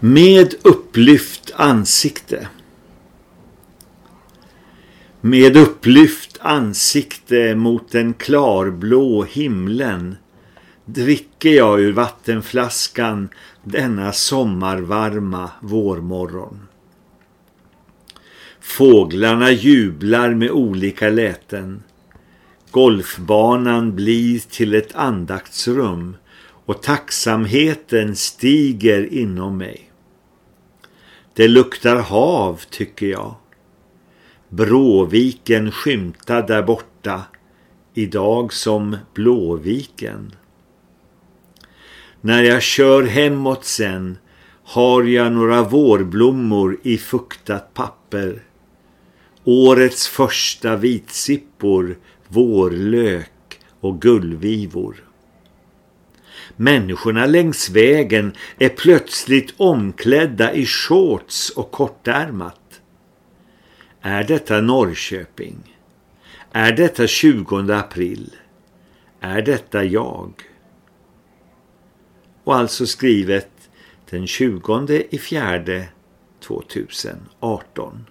Med upplyft ansikte. Med upplyft ansikte mot den klarblå himlen dricker jag ur vattenflaskan denna sommarvarma vårmorgon. Fåglarna jublar med olika läten. Golfbanan blir till ett andaktsrum och tacksamheten stiger inom mig. Det luktar hav tycker jag. Bråviken skymtar där borta, idag som Blåviken. När jag kör hemåt sen har jag några vårblommor i fuktat papper. Årets första vitsippor, vårlök och gullvivor. Människorna längs vägen är plötsligt omklädda i shorts och kortärmat. Är detta Norrköping? Är detta 20 april? Är detta jag? Och alltså skrivet den 20 i fjärde 2018.